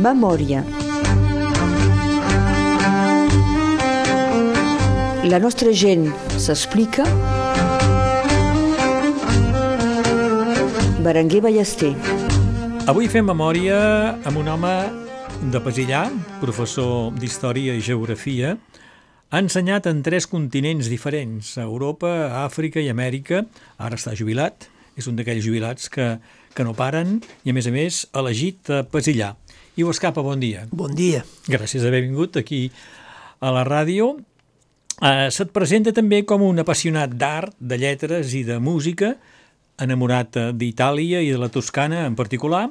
Memòria. La nostra gent s'explica. Berenguer Ballester. Avui fem memòria amb un home de Pesillà, professor d'Història i Geografia, ha ensenyat en tres continents diferents, a Europa, Àfrica i Amèrica. Ara està jubilat, és un d'aquells jubilats que, que no paren i, a més a més, elegit a Pesillà. I ho escapa, bon dia. Bon dia. Gràcies d'haver vingut aquí a la ràdio. Eh, se't presenta també com un apassionat d'art, de lletres i de música, enamorat d'Itàlia i de la Toscana en particular.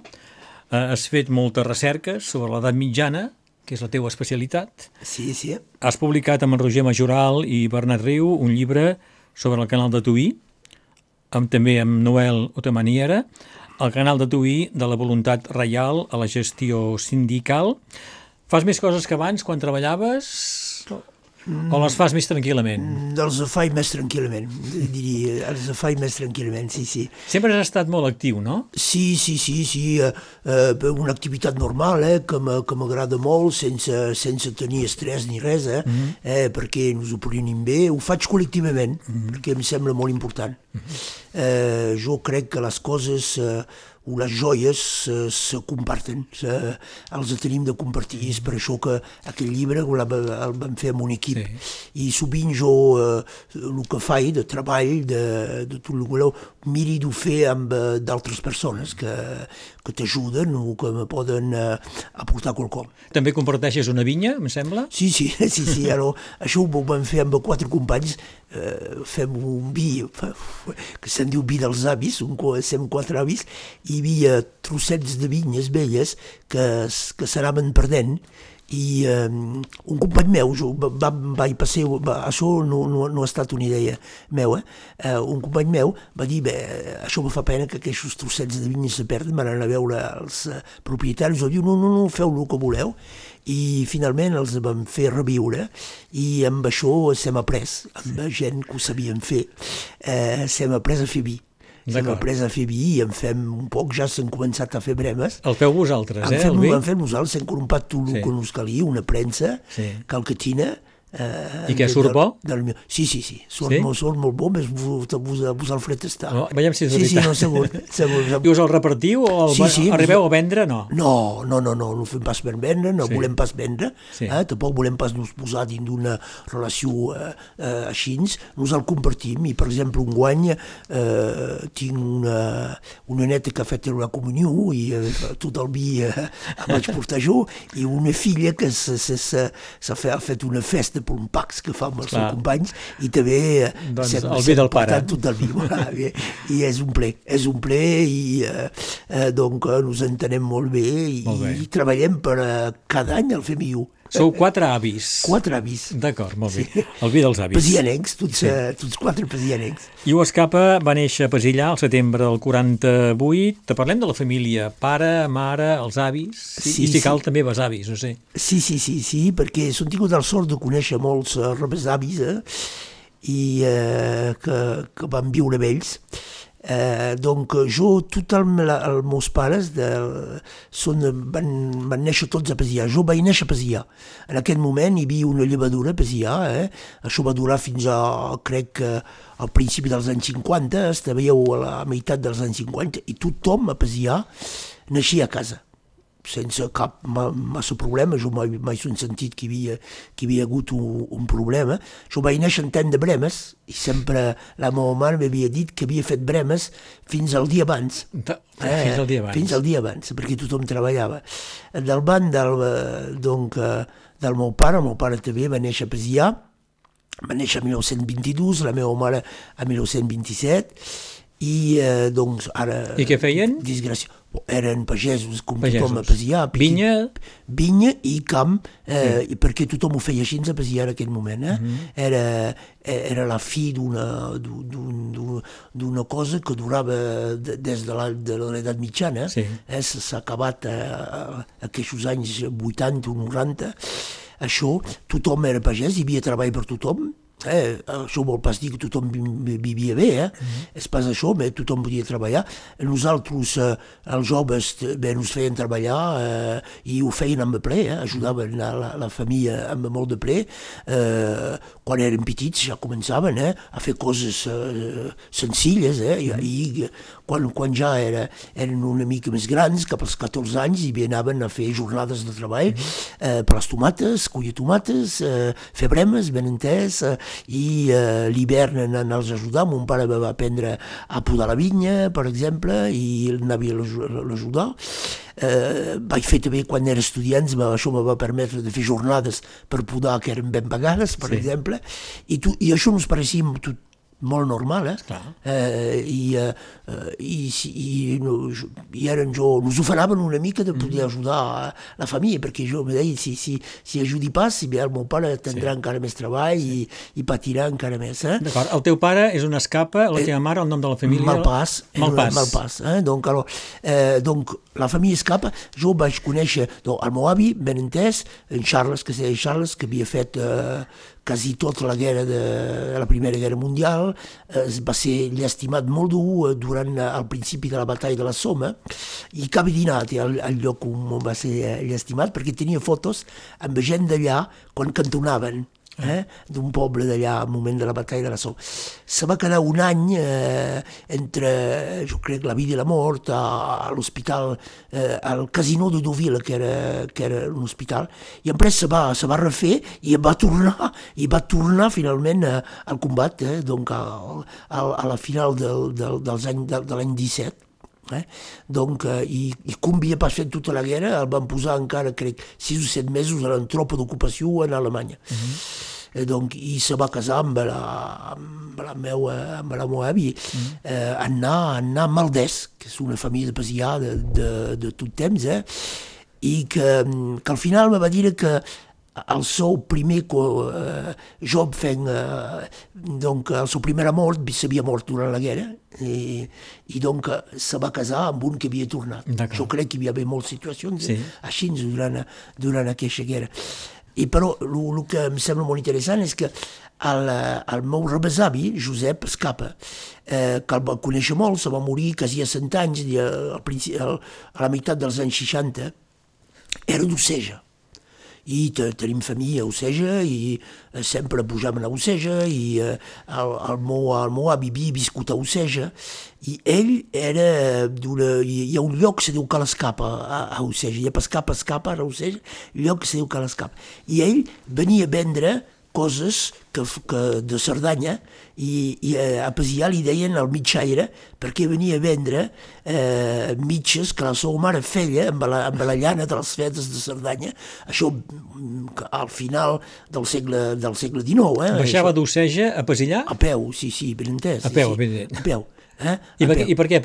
Eh, has fet moltes recerques sobre l'edat mitjana, que és la teva especialitat. Sí, sí. Has publicat amb en Roger Majoral i Bernat Riu un llibre sobre el canal de Tuí, amb, també amb Noel Otamaniera, el canal de Tuí de la voluntat reial a la gestió sindical. Fas més coses que abans quan treballaves? O les fas més tranquil·lament? Els faig més tranquil·lament, diria, els faig més tranquil·lament, sí, sí. Sempre has estat molt actiu, no? Sí, sí, sí, sí, eh, eh, una activitat normal, eh, que m'agrada molt, sense, sense tenir estrès ni res, eh, mm -hmm. eh, perquè ens ho prenim bé, ho faig col·lectivament, mm -hmm. perquè em sembla molt important. Mm -hmm. eh, jo crec que les coses... Eh, les joies se, se comparten, se, els tenim de compartir, és per això que aquest llibre el, el vam fer amb un equip sí. i sovint jo eh, el que faig de treball, de, de tot el que voleu, miri d'ho fer amb eh, d'altres persones que, que t'ajuden o que me poden eh, aportar quelcom. També comparteixes una vinya, em sembla? Sí, sí, sí, sí ara, això ho vam fer amb quatre companys, eh, fem un vi que se'n diu vi dels avis, un, som quatre avis, i hi havia trossets de vinyes velles que, que s'anaven perdent i eh, un company meu, jo va, vaig passar, va, això no, no, no ha estat una idea meva, eh, un company meu va dir, bé, això me fa pena que aquests trossets de vinyes se perden, van anar a veure els eh, propietaris, o diu, no, no, no, feu el que voleu, i finalment els vam fer reviure i amb això s'hem après, amb gent que ho sabien fer, eh, s'hem après a fer vi hem après a fer vi i en fem un poc, ja s'han començat a fer bremes. El feu vosaltres, eh, fem, el vi? En fem nosaltres, hem corrompat tot el sí. que ens calia, una premsa, sí. calcatina, Eh, I què, surt bo? Del, del, sí, sí, sí, surt, sí? molt, surt molt bo, més vos, vos, vos el fred està. No, veiem si és sí, veritat. Sí, no, segur. segur. I us el repartiu o el, sí, sí, arribeu a vendre? No. No, no, no, no, no fem pas per vendre, no sí. volem pas vendre, sí. eh? tampoc volem pas nos posar dins d'una relació eh, eh, així, nos el compartim i, per exemple, un guany eh, tinc una, una neta que ha fet la comunió i eh, tot el vi eh, vaig portar jo i una filla que s'ha fet, ha fet una festa un pax que fa amb els Clar. seus companys i també eh, doncs sem, el vi del pare tot el vi i, és un ple és un ple i eh, eh, doncs ens entenem molt bé i, molt bé. i treballem per eh, cada any el fem i Sou quatre avis. Quatre avis. D'acord, molt bé. Sí. El vi dels avis. Pesianencs, tots, sí. uh, tots quatre pesianencs. I ho escapa va néixer a Pesillà al setembre del 48. Te parlem de la família, pare, mare, els avis, sí, i si sí. cal també besavis, no sé. Sí, sí, sí, sí, perquè som tingut el sort de conèixer molts uh, rebesavis eh, i uh, que, que van viure amb ells. Eh, donc jo, tots el, els meus pares de, són, van, van néixer tots a Pesià. Jo vaig néixer a Pesià. En aquest moment hi havia una llevadura a Pesià. Eh? Això va durar fins a, crec al principi dels anys 50, estàveu a la meitat dels anys 50, i tothom a Pesià naixia a casa sense cap massa problema, jo mai, mai he sentit que hi havia, que hi havia hagut un, un problema. Jo vaig néixer en tant de bremes i sempre la meva mare m'havia dit que havia fet bremes fins al dia abans. Eh, fins al dia abans. Fins al dia abans, perquè tothom treballava. Del banc del, donc, del meu pare, el meu pare també va néixer a Pesià, va néixer a 1922, la meva mare a 1927, i eh, doncs ara... I què feien? Disgràcia eren pagesos com pagesos. tothom a Pesià. Vinya? Vinya i camp, eh, sí. perquè tothom ho feia així a Pesià en aquell moment. Eh? Mhm. -huh. era, era la fi d'una cosa que durava des de l'edat mitjana. Sí. Eh? S'ha acabat a, a, a aquests anys 80 o 90. Això, tothom era pagès, hi havia treball per tothom, Eh, això vol pas dir que tothom vivia bé, eh? Mm -hmm. És pas això, però tothom podia treballar. Nosaltres, eh, els joves, bé, ens feien treballar eh, i ho feien amb ple, eh? ajudaven la, la, la família amb molt de ple. Eh, quan eren petits ja començaven eh? a fer coses eh, senzilles, eh? I, i quan, quan ja era, eren una mica més grans, cap als 14 anys, i anaven a fer jornades de treball mm -hmm. eh, per les tomates, collir tomates, eh, fer bremes, ben entès, eh, i eh, l'hivern anar els ajudar. Mon pare va aprendre a podar la vinya, per exemple, i anava a l'ajudar. Eh, vaig fer també quan era estudiants, això me va permetre de fer jornades per podar que eren ben pagades, per sí. exemple, i, tu, i això ens pareixia tot, molt normal, eh? Clar. eh i, eh, i, i, no, i eren jo, nos oferaven una mica de poder mm. ajudar la família, perquè jo me deia, si, si, si ajudi pas, si bé el meu pare tindrà sí. encara més treball sí. i, i patirà encara més. Eh? D'acord, el teu pare és una escapa, la eh, teva mare, el nom de la família... Malpàs. Malpàs. Malpàs, eh? Donc, alors, eh, donc, la família escapa, jo vaig conèixer donc, el meu avi, ben entès, en Charles, que deia Charles, que havia fet eh, quasi tota la guerra de, la Primera Guerra Mundial, eh, va ser llastimat molt dur eh, durant eh, el principi de la batalla de la Somme i cap dinat al, al lloc on va ser eh, llastimat perquè tenia fotos amb gent d'allà quan cantonaven eh, d'un poble d'allà al moment de la batalla de la Somme. Se va quedar un any eh, entre, jo crec, la vida i la mort a, a l'hospital, eh, al casino de Deauville, que era, que era un hospital, i després se va, se va refer i va tornar, i va tornar finalment eh, al combat, eh, donc a, a, a la final del, del, dels any, de, de l'any 17. Eh? Donc, eh, i, i com havia pas fet tota la guerra, el van posar encara, crec, 6 o 7 mesos en tropa d'ocupació en Alemanya. Uh mhm. -huh eh, donc, i se va casar amb la, amb la meua, amb la meua àvia, mm. eh, Anna, Anna Maldès, que és una família de Pasià de, de, de tot temps, eh, i que, que al final me va dir que el seu primer eh, job fent, eh, donc el seu primer amor s'havia mort durant la guerra i, i donc se va casar amb un que havia tornat. Jo crec que hi havia moltes situacions sí. així durant, durant aquesta guerra. I però el que em sembla molt interessant és que el, el meu rebesavi, Josep Escapa, eh, que el va conèixer molt, se va morir quasi a cent anys, i al, al, a la meitat dels anys 60, era d'Oceja i tenim família a Oceja i eh, sempre pujàvem a Oceja i eh, el, el, meu, el meu avi havia viscut a Oceja i ell era d'una... Hi ha un lloc que se diu Calescapa a, a Oceja, hi ha Pescapa, Escapa a Oceja, lloc que se diu Calescapa. I ell venia a vendre coses que, que de Cerdanya i, i eh, a Pasià li deien el mitjaire perquè venia a vendre eh, mitges que la seva mare feia amb la, amb la llana de les fetes de Cerdanya, això mm, al final del segle, del segle XIX. Eh, Baixava d'Oceja a Pasillà? A peu, sí, sí, ben entès. A peu, sí, sí. A peu. Eh? I, per, I per què a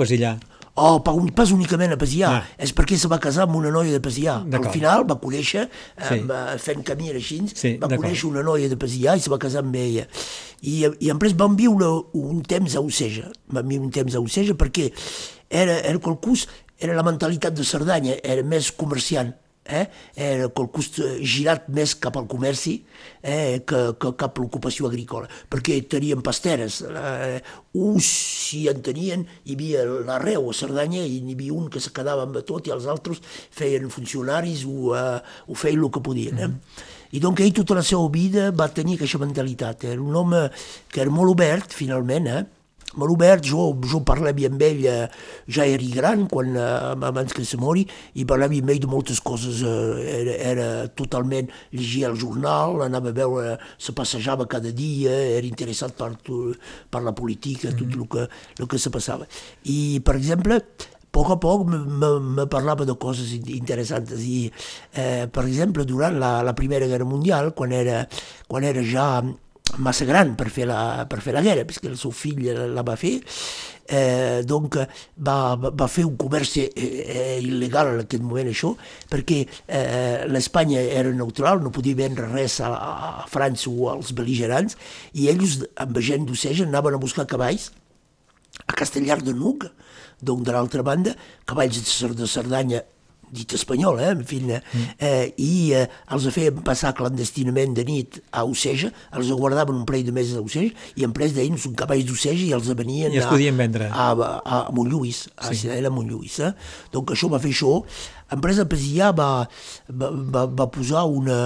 Pasillà? Oh, pas únicament a Pasià, ah. és perquè se va casar amb una noia de Pasià. Al final va conèixer, sí. eh, fent camí així, sí, va conèixer una noia de Pasià i se va casar amb ella. I, i després vam viure un temps a Oceja, vam viure un temps a Oceja perquè era, era qualcus, era la mentalitat de Cerdanya, era més comerciant, eh? era cost girat més cap al comerci eh? que, que cap a l'ocupació agrícola, perquè tenien pasteres, eh? uns si en tenien, hi havia l'arreu a Cerdanya i n'hi havia un que se quedava amb tot i els altres feien funcionaris o, eh, o feien el que podien. Eh? Mm -hmm. I doncs ell tota la seva vida va tenir aquesta mentalitat, era un home que era molt obert finalment, eh? Molt obert, jo, jo parlava amb ell, eh, ja era gran, quan, eh, abans que se mori, i parlava amb ell de moltes coses, eh, era, era totalment, llegia el jornal, anava a veure, se passejava cada dia, era interessat per, per la política, mm -hmm. tot el que, el que se passava. I, per exemple, a poc a poc me, me, me parlava de coses interessants i, eh, per exemple, durant la, la Primera Guerra Mundial, quan era, quan era ja massa gran per fer la, per fer la guerra, perquè el seu fill la va fer, eh, donc va, va fer un comerç eh, eh, il·legal en aquest moment això, perquè eh, l'Espanya era neutral, no podia vendre res a, a França o als beligerants, i ells, amb gent d'Oceja, anaven a buscar cavalls a Castellar de Nuc, donc de l'altra banda, cavalls de Cerdanya dit espanyol, eh, en fi, mm. eh, i eh, els feien passar clandestinament de nit a Oceja, els guardaven un parell de mesos a Oceja, i en pres d'ells un cavalls d'Oceja i els venien I es podien vendre. a, a, a Montlluís, a sí. Ciutadella Montlluís. Eh? Donc això va fer això. Empresa Pesillà va, va, va, va posar una,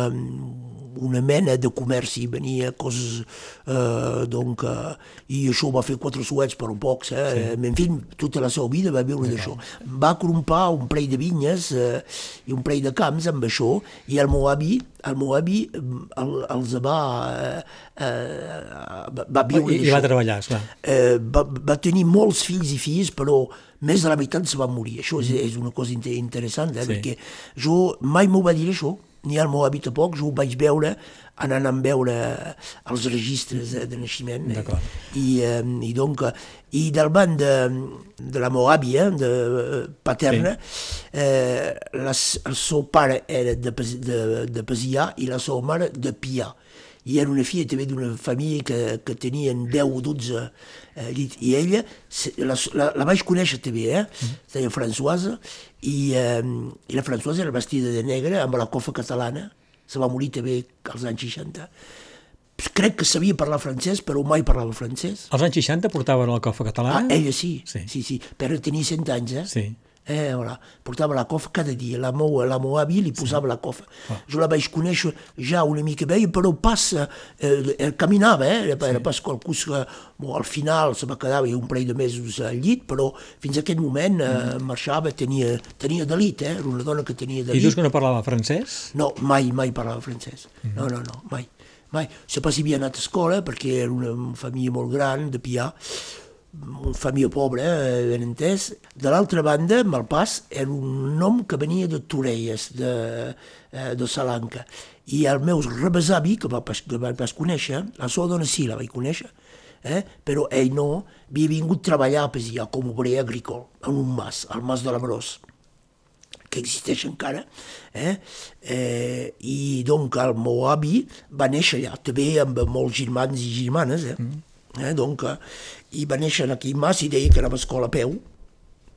una mena de comerç, i venia coses, eh, donc, eh, i això va fer quatre suets per un pocs, eh? Sí. en fi, tota la seva vida va viure d'això. Va crompar un parell de vinyes eh, i un parell de camps amb això, i el meu avi, el meu avi el, els va, eh, eh, va viure I, i va treballar, esclar. Eh, va, va tenir molts fills i filles, però més de la meitat se va morir. Això és, és una cosa inter interessant, eh? Sí. perquè jo mai m'ho va dir això, ni el meu avi tampoc, jo ho vaig veure anant a veure els registres de, de naixement. Eh? I, eh, i donc, eh, i del banc de, de la meva àvia, de eh, paterna, eh, la, el seu pare era de, de, de Pesià i la seva mare de Pià. I era una filla també d'una família que, que tenien 10 o 12 eh, llits. I ella, la, la, la vaig conèixer també, eh? Es deia Françoise, i, eh, i la Françoise era vestida de negre amb la cofa catalana. Se va morir també als anys 60. Crec que sabia parlar francès, però mai parlava francès. Als anys 60 portaven el cofa català? Ah, ella sí, Sí. sí, sí, però tenia 100 anys, eh? Sí. Eh, voilà. Portava la cofa cada dia, la meva, la meva àvia li posava la cofa. Jo la vaig conèixer ja una mica bé, però pas, eh, eh, caminava, eh? era, era pas qualcú que bon, al final se va quedar un parell de mesos al llit, però fins a aquest moment eh, marxava, tenia, tenia delit, eh? era una dona que tenia I delit. dius que no parlava francès? No, mai, mai parlava francès. No, no, no, mai. Mai. Se pas si havia anat a escola, perquè era una família molt gran, de Pià, una família pobra, eh, ben entès. De l'altra banda, Malpàs era un nom que venia de Torelles, de, eh, de Salanca. I el meu rebesavi, que va, pas, que va pas conèixer, la seva dona sí la vaig conèixer, eh? però ell no, havia vingut a treballar a Pesià com a obrer agrícola, en un mas, al mas de l'Ambrós que existeix encara, eh? Eh, i donc el meu avi va néixer allà, també amb molts germans i germanes, eh? Mm. eh? Donc, eh, i va néixer en aquell mas i deia que anava a escola a peu,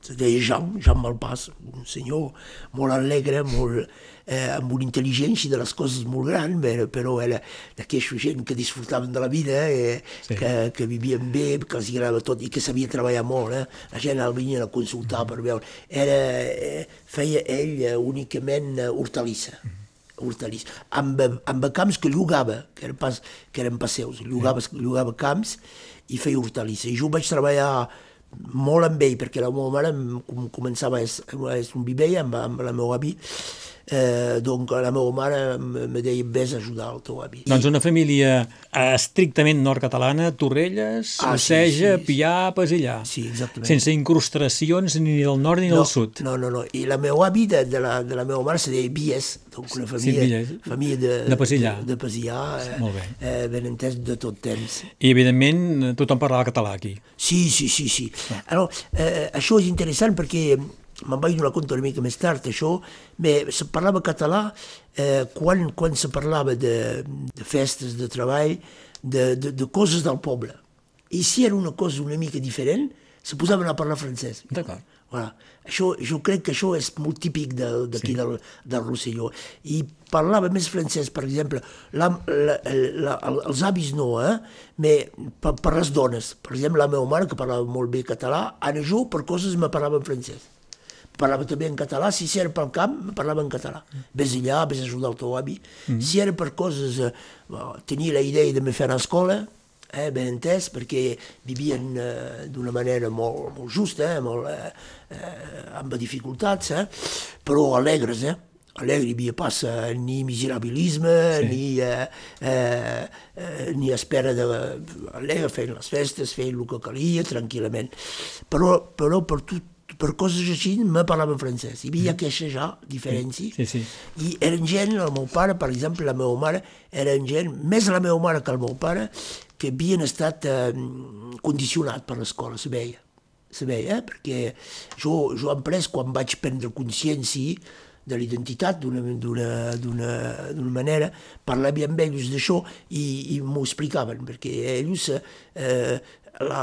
se deia Jean, Jean Malpàs, un senyor molt alegre, molt, eh, amb una intel·ligència de les coses molt gran, però, era d'aquesta gent que disfrutaven de la vida, eh, Sí. que, que vivien bé, que els agradava tot i que sabia treballar molt. Eh? La gent el venien a consultar per veure. Era, eh, feia ell eh, únicament eh, hortalissa. hortalissa, amb, amb camps que llogava, que eren, pas, que eren passeus, llogava, llogava camps i feia hortalissa. I jo vaig treballar molt amb ell, perquè la meva mare com- començava a ser, a ser un viver amb, amb la meva avi, eh, donc la meva mare em me deia vés a ajudar el teu avi. Doncs una família eh, estrictament nord-catalana, Torrelles, Ah, sí, Oceja, sí, sí. Pià, Pesillà. Sí, exactament. Sense incrustacions ni del nord ni del sud. No, no, no. I la meva avi de, de, la, de la meva mare se deia Bies, donc una família, Bies. família de, De Pesillà. De, de Pesillà, eh, Molt bé. eh, ben entès de tot temps. I, evidentment, tothom parlava català aquí. Sí, sí, sí, sí. Alors, eh, això és interessant perquè me'n vaig donar compte una mica més tard, això, bé, se parlava català eh, quan, quan se parlava de, de festes, de treball, de, de, de coses del poble. I si era una cosa una mica diferent, se posaven a parlar francès. D'acord. Voilà. Això, jo crec que això és molt típic de- d'aquí sí. del, del Rosselló. I parlava més francès, per exemple, la, la, la, el- els avis no, eh? Mais per, per les dones. Per exemple, la meva mare, que parlava molt bé català, Anna jo, per coses me parlava en francès. Parlava també en català, si era pel camp, parlava en català. Vés allà, vés a ajudar el teu avi. Mm. Si era per coses, eh, tenia la idea de me fer a escola, eh, ben entès, perquè vivien eh, d'una manera molt, molt justa, eh, molt, eh, eh, amb dificultats, eh, però alegres, eh? Alegre, hi havia pas eh, ni miserabilisme, sí. ni, eh, eh, eh, ni espera de... Alegre, feien les festes, feien el que calia, tranquil·lament. Però, però per tot, per coses així me parlava en francès. Hi havia aquesta ja diferència. Sí, sí. I eren gent, el meu pare, per exemple, la meva mare, eren gent, més la meva mare que el meu pare, que havien estat eh, condicionat per l'escola, se veia. Se veia, eh? perquè jo, jo hem pres, quan vaig prendre consciència de l'identitat d'una manera, parlava amb ells d'això i, i m'ho explicaven, perquè ells, eh, la,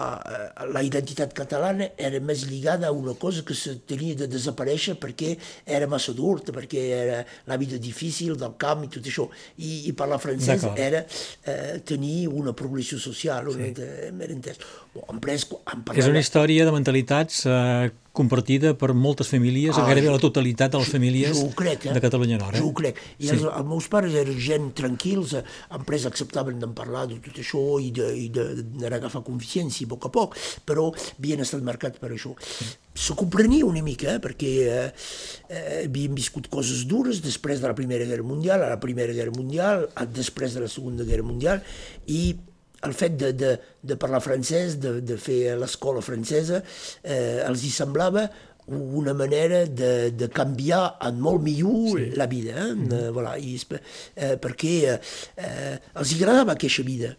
la identitat catalana era més lligada a una cosa que se tenia de desaparèixer perquè era massa dur, perquè era la vida difícil del camp i tot això. I, i parlar francès era eh, tenir una progressió social, sí. un entès. Bon, en pres, en És una història de mentalitats eh, compartida per moltes famílies, ah, gairebé la totalitat de les famílies jo, jo crec, eh? de Catalunya Nord. Eh? Jo ho crec. I sí. els, els meus pares eren gent tranquils, en pres acceptaven d'en parlar de tot això i d'agafar confiança a poc a poc, però havien estat marcats per això. Se comprenia una mica, eh, perquè eh, eh, havien viscut coses dures després de la Primera Guerra Mundial, a la Primera Guerra Mundial, després de la Segona Guerra Mundial, i el fet de, de, de parlar francès, de, de fer l'escola francesa, eh, els hi semblava una manera de, de canviar en molt millor sí. la vida. Eh? Mm -hmm. voilà, i, eh, perquè eh, els agradava aquesta vida,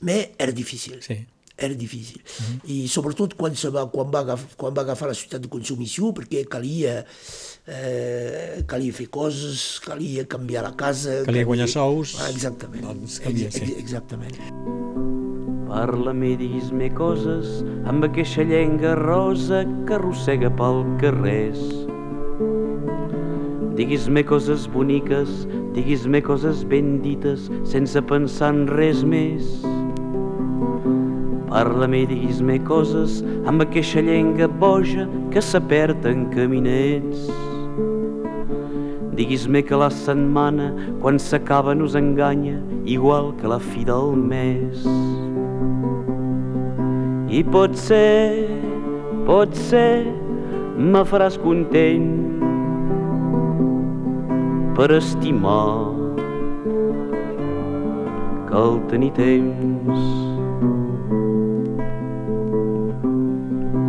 però era difícil. Sí era difícil. Uh -huh. I sobretot quan, se va, quan, va agafar, quan va agafar la ciutat de consumició, perquè calia, eh, calia fer coses, calia canviar la casa... Calia, calia... guanyar sous... Ah, exactament. Doncs calia, sí. Exactament. Parla-me, diguis-me coses amb aquesta llenga rosa que arrossega pel carrers. Diguis-me coses boniques, diguis-me coses ben dites, sense pensar en res més. Parla-me, diguis-me coses amb aquesta llenga boja que s'apert en caminets. Diguis-me que la setmana, quan s'acaba, nos enganya, igual que la fi del mes. I pot ser, pot ser, me faràs content per estimar que el tenir temps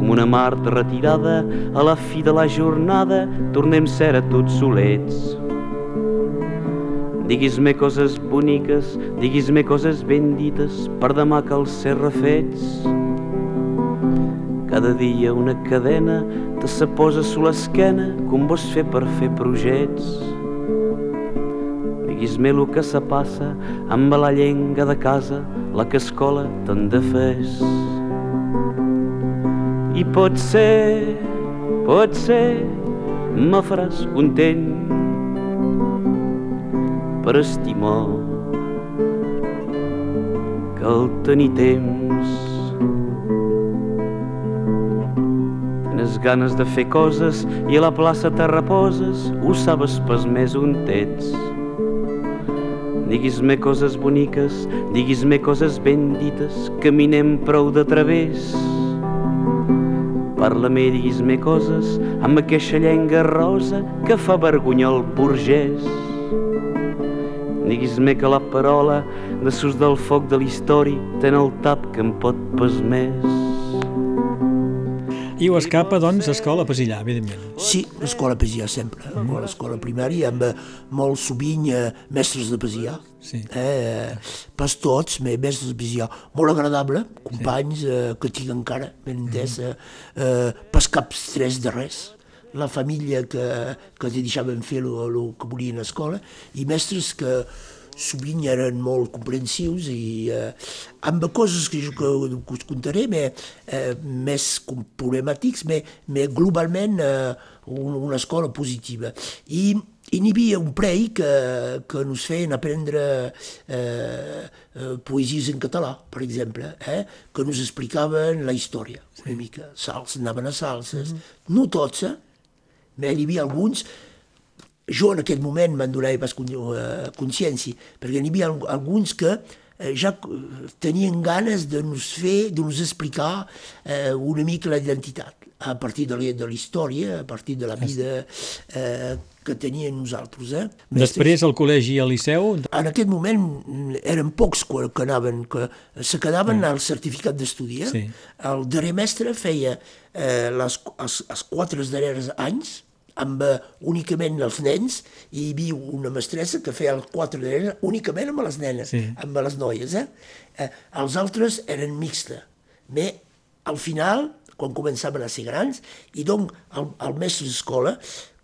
una Mart retirada, a la fi de la jornada tornem ser a tots solets. Diguis-me coses boniques, diguis-me coses ben dites, per demà cal ser refets. Cada dia una cadena te se posa a l'esquena, com vols fer per fer projets. Diguis-me el que se passa amb la llenga de casa, la que escola te'n de fes. I pot ser, pot ser, me faràs content per estimar que el tenir temps tens ganes de fer coses i a la plaça te reposes, ho sabes pas més on ets. Diguis-me coses boniques, diguis-me coses ben dites, caminem prou de través Parla-me, diguis-me coses amb aquesta llenga rosa que fa vergonya el burgès. Diguis-me que la parola de sus del foc de l'història ten el tap que em pot pas més. I ho escapa, doncs, a escola Pesillà, evidentment. Sí, l'escola Pesillà sempre. Mm -hmm. L'escola primària amb eh, molt sovint eh, mestres de Pesillà. Sí. Eh, pas tots, però mestres de Pesillà. Molt agradable, companys sí. eh, que tinc encara, ben entès, mm -hmm. eh, pas cap estrès de res la família que, que els deixaven fer el que volien a l'escola i mestres que sovint eren molt comprensius i eh, amb coses que jo que, us contaré mais, eh, més problemàtics, però globalment eh, un, una escola positiva. I, i n'hi havia un prei que, que ens feien aprendre eh, eh, poesies en català, per exemple, eh, que ens explicaven la història, una mica. Sals, anaven a salses, mm -hmm. no tots, eh? n'hi havia alguns jo en aquest moment me'n donava pas eh, consciència, perquè n'hi havia alguns que eh, ja tenien ganes de nos fer, de nos explicar eh, una mica la identitat a partir de la història, a partir de la vida eh, que tenien nosaltres. Eh? Després al col·legi i al liceu? En aquest moment eren pocs que, que anaven, que se quedaven ah. al certificat d'estudi. Eh? Sí. El darrer mestre feia eh, les, els, els quatre darrers anys, amb uh, únicament els nens i hi havia una mestressa que feia els quatre nens únicament amb les nenes, sí. amb les noies. Eh? Eh, els altres eren mixta. Bé, al final, quan començaven a ser grans, i donc el, el mestre d'escola,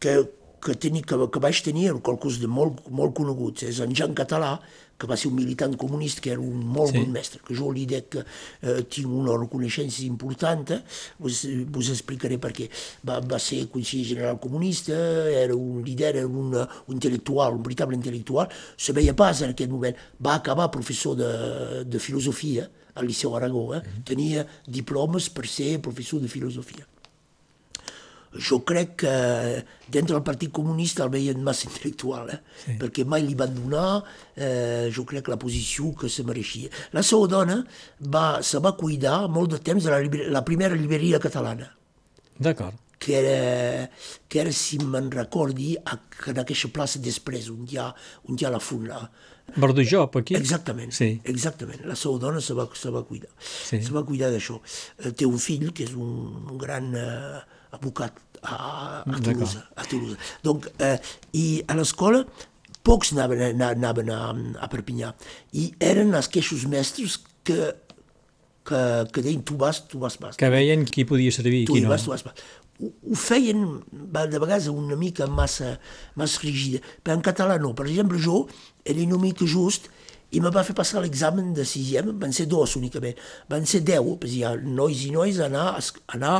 que, que, teni, que, que vaig tenir qualcos de molt, molt coneguts. És en Jean Català, que va ser un militant comunista, que era un molt Sí. bon mestre, que jo li dic que eh, tinc una reconeixença important, eh? vos, vos explicaré per què. Va, va ser conseller general comunista, era un líder, era un, un intel·lectual, un veritable intel·lectual, se veia pas en aquest moment. Va acabar professor de, de filosofia al Liceu Aragó, eh? tenia diplomes per ser professor de filosofia jo crec que dintre del Partit Comunista el veien massa intel·lectual, eh? sí. perquè mai li van donar, eh, jo crec, la posició que se mereixia. La seva dona va, se va cuidar molt de temps de la, la primera llibreria catalana, D'acord. que era, que era si me'n recordi, a, en aquesta plaça després, on hi ha, on hi ha la funda. Verdujop, aquí? Exactament, Sí. exactament. La seva dona se va, se va cuidar. Sí. Se va cuidar d'això. Eh, Té un fill que és un, un gran eh, advocat a, a Toulouse. A Toulouse. Donc, eh, I a l'escola pocs anaven, anaven a, a Perpinyà i eren els queixos mestres que, que, que deien tu vas, tu vas pas. Que veien qui podia servir i qui no. vas, tu vas pas. Ho, ho feien de vegades una mica massa, massa rígida. Però en català no. Per exemple, jo era una mica just i me va fer passar l'examen de sisiem, van ser dos únicament, van ser deu, perquè hi ha nois i nois a anar anar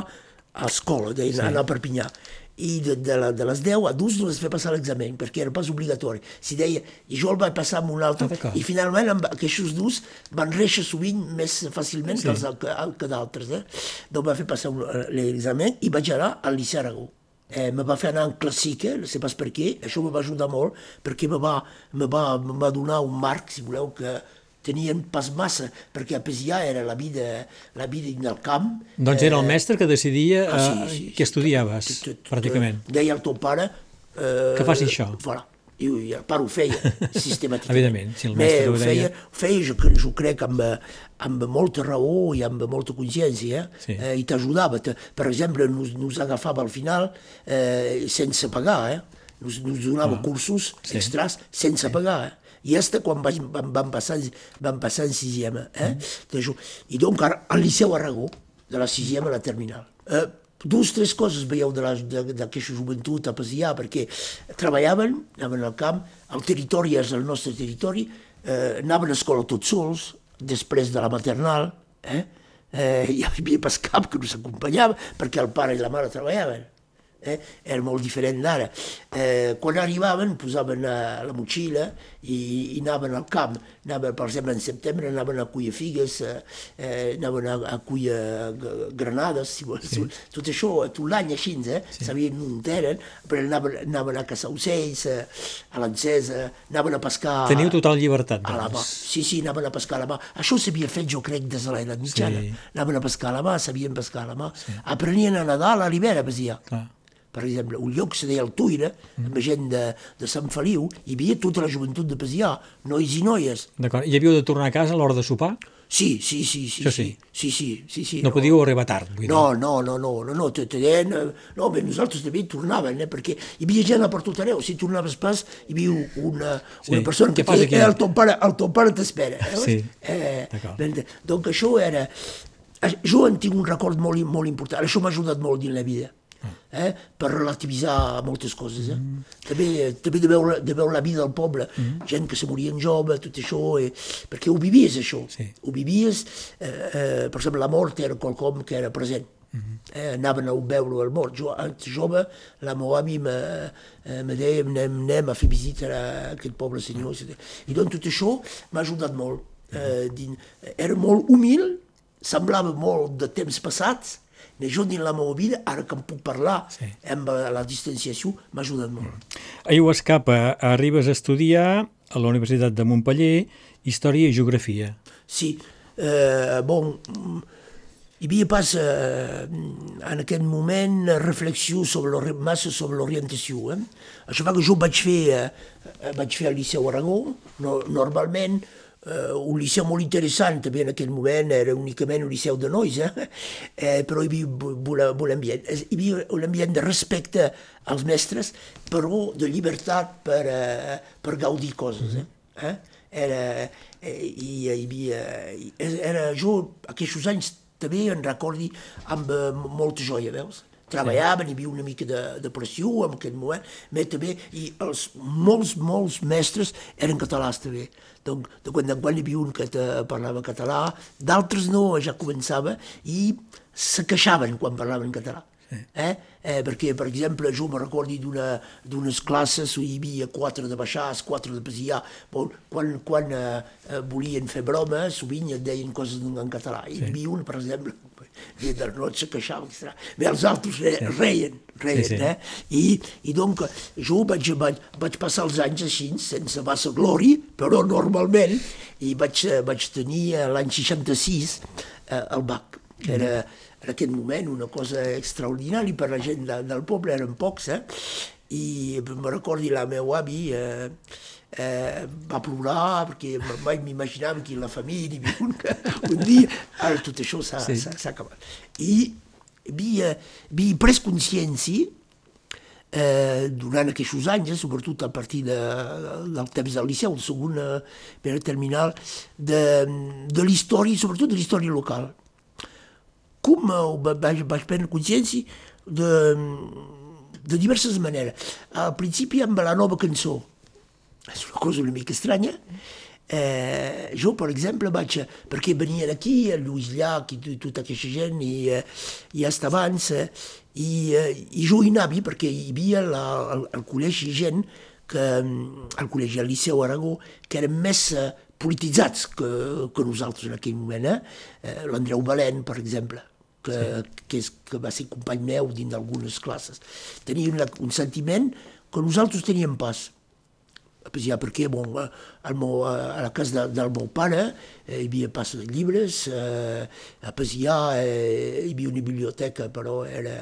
a escola, sí. anar a Perpinyà. I de, de, la, de les 10 a 12 no les feia passar l'examen, perquè era pas obligatori. Si deia, i jo el vaig passar amb un altre, Ah, i finalment amb aquests dos van réixer sovint més fàcilment Sí. que, els, que, que d'altres. Eh? Donc va fer passar un- l'examen i vaig anar al Liceu Aragó. Eh, me va fer anar en clàssica, no sé pas per què, això me va ajudar molt, perquè me va, me va, me va donar un marc, si voleu, que tenien pas massa, perquè a Pesià era la vida, la vida en el camp. Doncs era el mestre que decidia Ah, sí, eh, sí, què sí. estudiaves, Tu- tu- pràcticament. Deia al teu pare... Eh, Que faci això. Voilà. I, el pare ho feia sistemàticament. Evidentment, si el Bé, mestre ho ho deia. feia, ho feia jo, jo crec amb, eh, amb molta raó i amb molta consciència, eh? Sí. eh, i t'ajudava. Per exemple, nos, nos agafava al final eh, sense pagar, eh? Nos, nos donava Ah, cursos sí. extras sense pagar, eh? I hasta quan vaig, vam, vam, passar, vam passar en sisena. Eh? Mm. I donc ara, al Liceu Aragó, de la sisena a la terminal. Eh, dues, tres coses veieu d'aquesta joventut a Pasià, perquè treballaven, anaven al camp, el territori és el nostre territori, eh, anaven a escola tots sols, després de la maternal, eh? Eh, hi havia pas cap que no s'acompanyava, perquè el pare i la mare treballaven eh? era molt diferent d'ara. Eh, quan arribaven posaven eh, la motxilla i, i anaven al camp. Anaven, per exemple, en setembre anaven a cuir figues, eh, eh, anaven a, a cuir g- granades, si vols. Sí. Tot això, eh, tot l'any així, eh? Sí. sabien on eren, però anaven, anaven a caçar ocells, eh, a l'encesa, anaven a pescar... Teniu total llibertat, A la mà. doncs. Sí, sí, anaven a pescar a la mà. Això s'havia fet, jo crec, des de l'edat mitjana. Sí. Anaven a pescar a la mà, sabien pescar a la mà. Sí. Aprenien a nedar a l'hivern, a Besià. Clar. Per exemple, un lloc que se deia el Tuira, Mm. amb gent de, de Sant Feliu, hi havia tota la joventut de Pesià, nois i noies. D'acord. I havíeu de tornar a casa a l'hora de sopar? Sí, sí, sí, sí. Sí. Sí, sí, sí, sí. No podíeu arribar tard, vull No, no, no, no, no, no, te, te deien, eh, no, bé, nosaltres també tornaven, eh, perquè hi havia gent a per tot arreu, si tornaves pas, hi havia una, Sí. una persona Què que aquí? deia, el ton pare, el ton pare t'espera. Eh, Sí. eh, D'acord. ben- donc això era... eh, Jo en tinc un record molt, molt important, això m'ha ajudat molt dins la vida. Eh, per relativitzar moltes coses. Eh? Mm. També, també de, veure, de veure la vida del poble, mm. gent que se morien jove, tot això, eh, perquè ho vivies això, Sí. ho vivies, eh, eh, per exemple la mort era quelcom que era present, mm -hmm. eh, anaven a veure el mort. Jo, antes jove, la meva avi me, eh, me deia anem, anem a fer visita a aquest poble senyor, etc. I doncs tot això m'ha ajudat molt. Eh, din, era molt humil, semblava molt de temps passats, però jo dins la meva vida, ara que em puc parlar Sí. amb eh, la distanciació, m'ha ajudat molt. A Iuescapa arribes a estudiar a la Universitat de Montpeller Història i Geografia. Sí, eh, bon, mm, hi havia pas eh, en aquest moment reflexió sobre massa sobre l'orientació. Eh? Això fa que jo vaig fer, eh, eh, vaig fer al Liceu Aragó, no, normalment eh, un liceu molt interessant, també en aquell moment era únicament un liceu de nois, eh? Eh, però hi havia bon ambient. Es- Hi havia un ambient de respecte als mestres, però de llibertat per, eh, per gaudir coses. Eh? Eh? Era, eh, i, hi havia, era, jo aquests anys també en recordi amb eh, molta joia, veus? treballaven, hi havia una mica de, de pressió en aquell moment, però també, i els, molts, molts mestres eren catalans també. Donc, de quan en quan hi havia un que te parlava català, d'altres no, ja començava, i se queixaven quan parlaven català. Eh? Eh, perquè, per exemple, jo me recordi d'unes classes on hi havia quatre de baixars, quatre de pesiar. Bon, quan quan eh, eh, volien fer broma, sovint et deien coses en, català. Sí. Hi havia un, per exemple, i de noche se queixava, etc. Bé, els altres re, sí. reien, reien, sí, sí. eh? I, I donc jo vaig, vaig, vaig passar els anys així, sense massa glòria, però normalment, i vaig, vaig tenir l'any 66 eh, el BAC, que era, mm en aquest moment una cosa extraordinària per la gent de, del poble, eren pocs, eh? i me recordi la meva avi eh, eh, va plorar perquè mai m'imaginava que la família hi un, un dia, ara tot això s'ha sí. acabat. I havia, havia pres consciència eh, durant aquests anys, eh, sobretot a partir de, del temps del Liceu, el segon eh, terminal, de, de l'història, sobretot de l'història local com vaig, vaig prendre consciència de, de diverses maneres. Al principi amb la nova cançó, és una cosa una mica estranya, Eh, jo, per exemple, vaig... Perquè venien aquí, el Lluís Llach i, tota aquesta gent, i, eh, i hasta abans, eh, i, eh, i jo hi anava perquè hi havia la, al, al col·legi gent que, al col·legi al Liceu Aragó, que eren més eh, polititzats que, que nosaltres en aquell moment. Eh? eh L'Andreu Valent, per exemple que, sí. que, és, que va ser company meu dins d'algunes classes. Tenia un, un sentiment que nosaltres teníem pas. Ja perquè bon, al meu, a la casa de, del meu pare eh, hi havia pas de llibres, eh, a Pasià eh, hi havia una biblioteca, però era,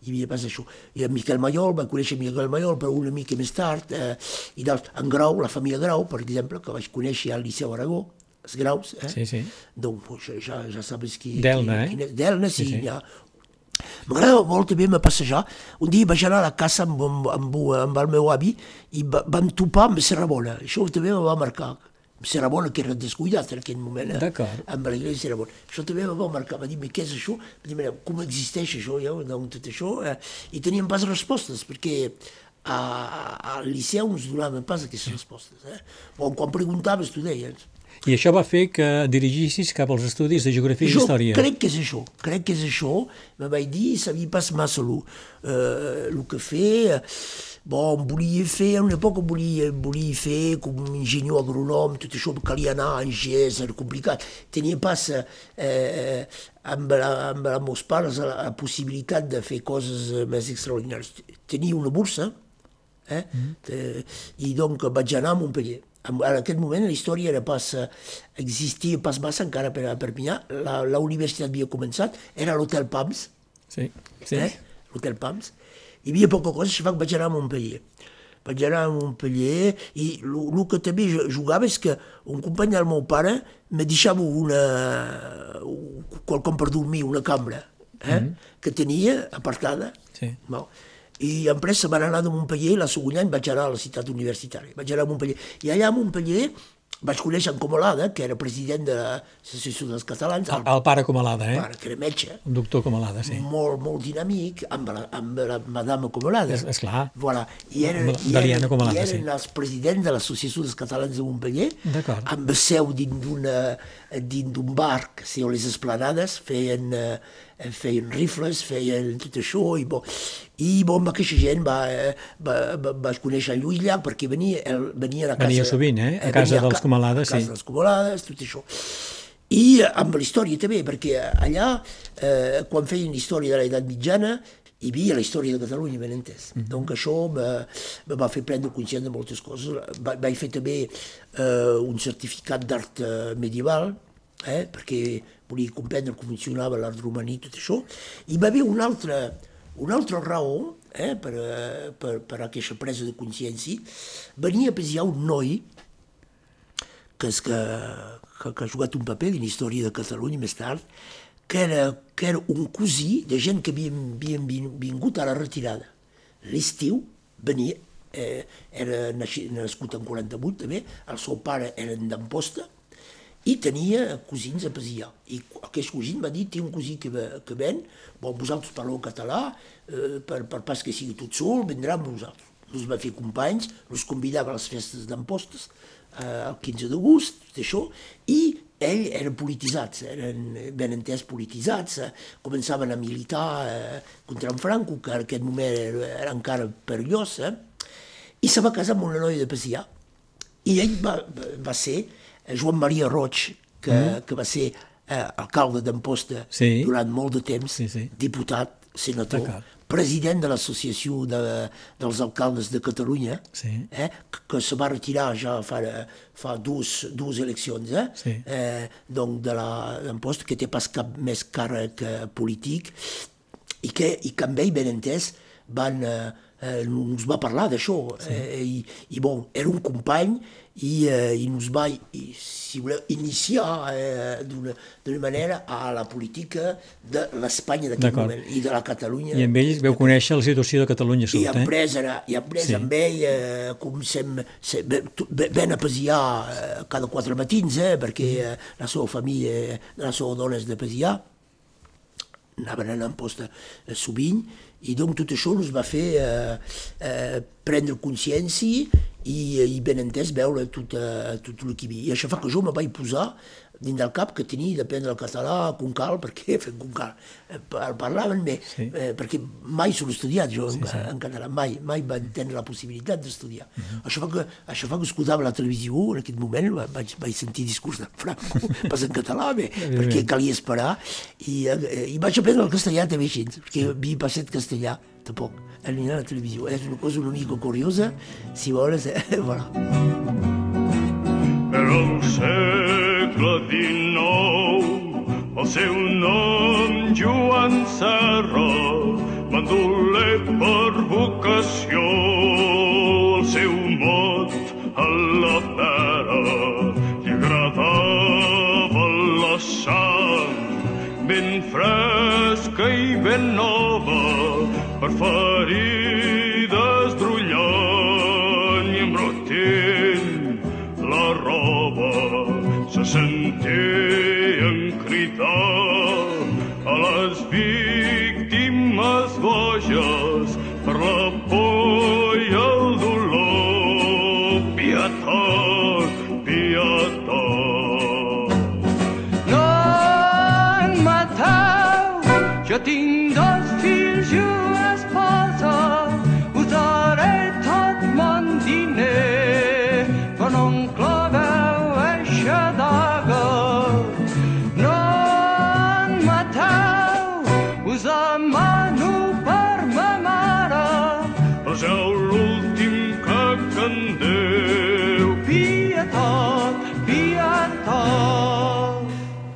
hi havia pas això. I en Miquel Mayol, va conèixer Miquel Mayol, però una mica més tard, eh, i en Grau, la família Grau, per exemple, que vaig conèixer al Liceu Aragó, graus, eh? Sí, sí. Doncs ja, ja sabes qui... Delna, qui, eh? Delna, sí, sí, sí. ja. M'agrada molt també me passejar. Un dia vaig anar a la casa amb, amb, amb, amb el meu avi i va, vam topar amb Serrabona. Això també me va marcar. Serrabona, que era descuidat en aquell moment, eh? amb l'església Serrabona. Això també me va marcar, va dir, què és això? Va dir, com existeix això, ja, doncs, tot això? Eh? I teníem pas respostes, perquè a, al liceu ens donaven pas aquestes respostes. Eh? Bon, quan preguntaves, tu deies, i això va fer que dirigissis cap als estudis de geografia jo i història. crec que és això, crec que és això. Me vaig dir, sabia pas massa el, eh, el que fer. Bon, volia fer, a una època volia, volia fer com un enginyer agronòm, tot això calia anar a Angers, era complicat. Tenia pas eh, eh, amb, la, amb els meus pares la, la possibilitat de fer coses més extraordinàries. Tenia una borsa, eh? Mm -hmm. i donc vaig anar a Montpellier en aquest moment la història era pas, eh, existia pas massa encara per a Perpinyà, la, la universitat havia començat, era l'Hotel Pams, sí, sí. Eh? l'Hotel Pams, hi havia poca cosa, això fa que vaig anar a Montpellier. Vaig anar a Montpellier i el que també jugava és que un company del meu pare me deixava una, qualcom per dormir, una cambra, eh? Mm -hmm. que tenia apartada. Sí. No? I en pressa van anar de Montpellier la següent any vaig anar a la ciutat universitària. Vaig anar a Montpellier. I allà a Montpellier vaig conèixer en Comalada, que era president de l'Associació dels Catalans. El, el pare Comalada, eh? El pare, que era metge. El doctor Comalada, sí. Molt, molt dinàmic, amb la, amb la madame Comalada. És, esclar. Voilà. I eren, i eren, Comalada, i eren sí. els presidents de l'Associació dels Catalans de Montpellier, amb seu dins d'un bar, que si les esplanades feien, eh, feien rifles, feien tot això, i bo, i bon, aquesta gent va, va, va, va conèixer el Lluís Llach perquè venia, el, venia a casa... Venia sovint, eh? A casa dels Comalades, sí. A casa dels Comalades, tot això. I amb la història també, perquè allà, eh, quan feien història de l'edat mitjana, hi havia la història de Catalunya, ben entès. Mm -hmm. Donc això me va fer prendre consciència de moltes coses. Va, vaig fer també eh, un certificat d'art eh, medieval, eh, perquè volia comprendre com funcionava l'art romaní i tot això. I va haver un altre una altra raó eh, per, a, per, per aquesta presa de consciència venia a pesar un noi que, és que, que, que ha jugat un paper en història de Catalunya més tard, que era, que era un cosí de gent que havien, havien vingut a la retirada. L'estiu venia, eh, era nascut en 48 també, el seu pare era d'Amposta, i tenia cosins a Pasià. I aquest cosí va dir, té un cosí que, que ven, bon, vosaltres parleu català, eh, per, per pas que sigui tot sol, vindrà amb nosaltres. Nos va fer companys, nos convidava a les festes d'empostes, eh, el 15 d'agost, tot això, i ell era polititzats, eren ben entès polititzats, eh, començaven a militar eh, contra en Franco, que en aquest moment era, era encara perillós, eh, i se va casar amb una noia de Pasià. I ell va, va ser Joan Maria Roig, que, mm. que va ser eh, alcalde d'Amposta sí. durant molt de temps, sí, sí. diputat, senador, president de l'Associació de, dels Alcaldes de Catalunya, sí. eh, que, que se va retirar ja fa, fa dues, dues eleccions, eh, sí. eh, donc de l'Amposta, que té pas cap més càrrec eh, polític, i que, i que amb ell, ben entès, van... Eh, eh, ens va parlar d'això sí. eh, i, i bon, era un company i, eh, i ens va i, si voleu, iniciar eh, d'una manera a la política de l'Espanya d'aquest moment i de la Catalunya. I amb ell veu conèixer la situació de Catalunya sud, I hem pres, eh? i hem pres sí. amb ell, eh, com sem, sem, ben a eh, cada quatre matins, eh, perquè eh, la seva família, la seva dona és de Pasià, anaven anant posta eh, sovint, i donc tot això ens va fer eh, eh, prendre consciència i, i ben entès veure tot, eh, tot el que hi havia. I això fa que jo me vaig posar dins del cap que tenia d'aprendre el català com cal, perquè fent com cal. Eh, parlaven bé, sí. eh, perquè mai s'ho estudiat jo sí, en, sí. en català, mai, mai va entendre la possibilitat d'estudiar. Uh -huh. això, fa que, això fa que escoltava la televisió, en aquest moment vaig, vaig sentir discurs de Franco, pas en català, bé, perquè calia esperar, i, eh, i vaig aprendre el castellà també així, perquè havia passat castellà, tampoc, a la televisió. És una cosa una mica curiosa, si vols, eh, voilà. Però sé segle XIX. El seu nom, Joan Serra, bandoler per vocació. El seu mot a la pera li agradava la sang ben fresca i ben nova per ferides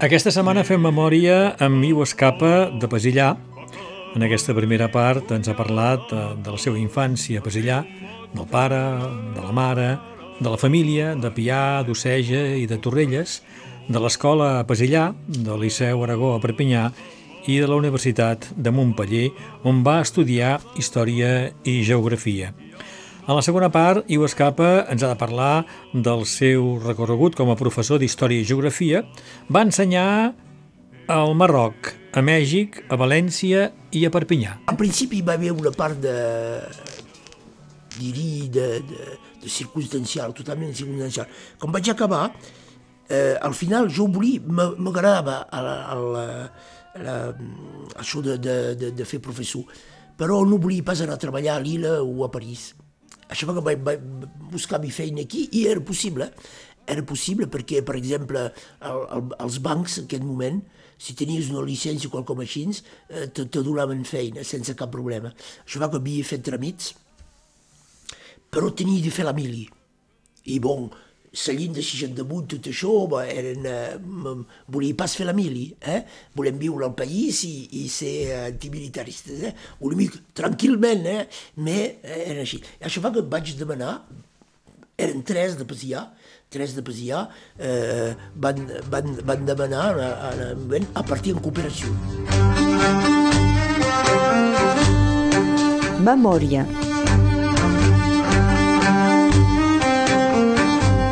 Aquesta setmana fem memòria amb Iu Escapa de Pesillà. En aquesta primera part ens ha parlat eh, de la seva infància a Pesillà, del pare, de la mare, de la família, de Pià, d'Oceja i de Torrelles, de l'escola a Pesillà, del Liceu Aragó a Perpinyà i de la Universitat de Montpeller, on va estudiar Història i Geografia. En la segona part, Iu Escapa ens ha de parlar del seu recorregut com a professor d'Història i Geografia. Va ensenyar al Marroc, a Mèxic, a València i a Perpinyà. En principi hi va haver una part de, diria, de, de, de circumstancial, totalment circumstancial. Quan vaig acabar, eh, al final jo volia, m'agradava això de, de, de, de fer professor, però no volia pas anar a treballar a Lila o a París. Això que vaig, vaig buscar mi feina aquí i era possible. Era possible perquè, per exemple, el, el, els bancs en aquest moment, si tenies una llicència o quelcom així, eh, te, te donaven feina sense cap problema. Això fa que havia fet tràmits, però tenia de fer la mili. I bon, seguint de 68, tot això, va, eren, eh, volia pas fer la mili, eh? volem viure al país i, i ser antimilitaristes, eh? volem viure tranquil·lament, eh? mais eh, era així. Això fa que vaig demanar, eren tres de Pasià, tres de Pasià, eh, van, van, van demanar a, a, a partir en cooperació. Memòria.